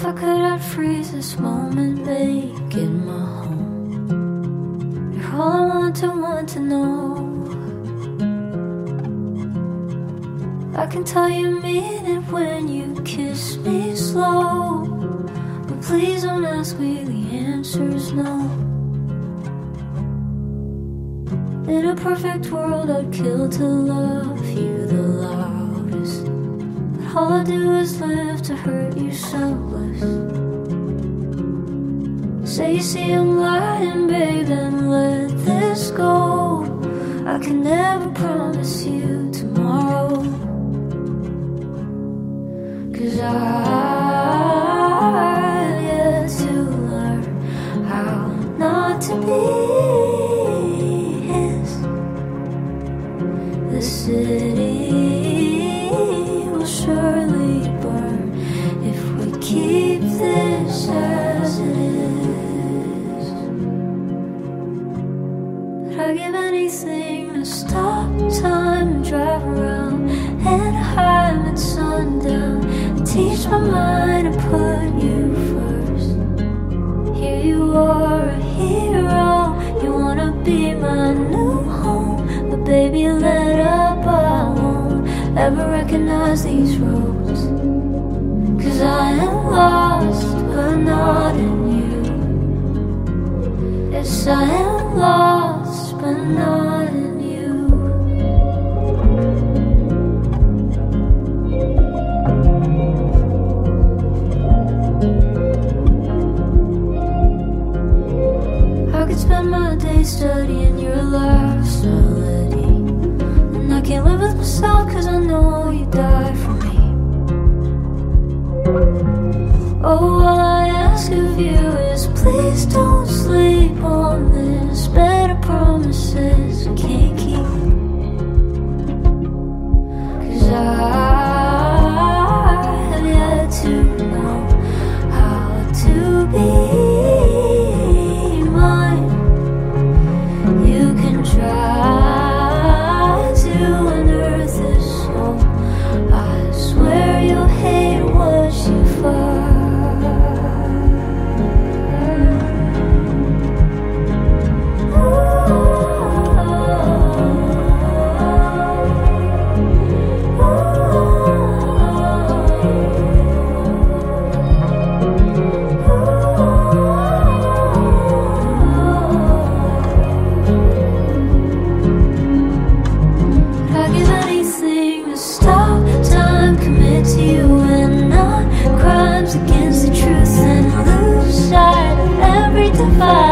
If I could, I'd freeze this moment, make it my home. You're all I want to want to know. I can tell you mean it when you kiss me slow. But please don't ask me, the answer's no. In a perfect world, I'd kill to love you the love. All I do is live to hurt you selfless. Say you see I'm lying, babe, and let this go. I can never promise you tomorrow. Cause I've yet to learn how not to be his. The city surely burn if we keep this as it is. But I'd give anything to stop these roads. Cause I am lost, but not in you. Yes, I am lost, but not in you. I cause I know you die for me. Oh, all I ask of you is please don't sleep on this. Bed, I promise Bye.